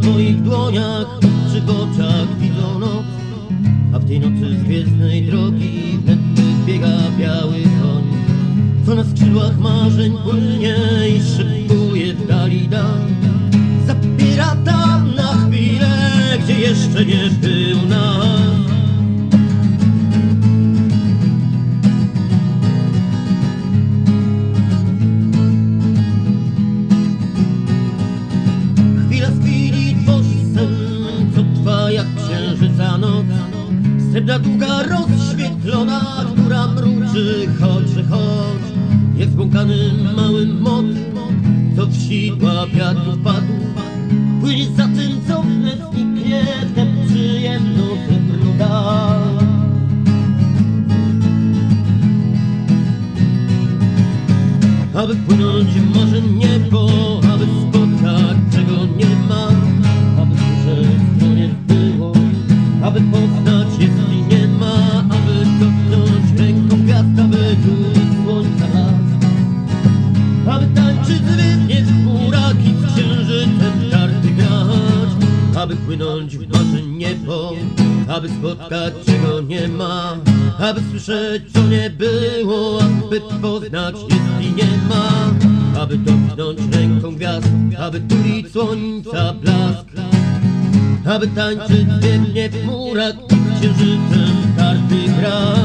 w moich dłoniach, przy oczach widzą noc. A w tej nocy z gwiezdnej drogi wnet biega biały koń. Co na skrzydłach marzeń płynie i szybkuje w dali dal. Tam na chwilę, gdzie jeszcze nie był nas. Srebrna długa rozświetlona, która mruczy, chodź, że chodź. Jak zbłąkany mały motyl, co w sidła wiatru wpadł. Płynie za tym, co wnet zniknie, tę przyjemną srebrną dal. Aby płynąć w morze niebo, aby spotkać czego nie ma, aby słyszeć co nie było, aby poznać aby płynąć w morze niebo, aby spotkać czego nie ma, aby słyszeć co nie było, aby poznać jeśli nie ma, aby dotknąć ręką gwiazd, aby tulić słońca blask, aby tańczyć zwiednie w z księżycem karty grać.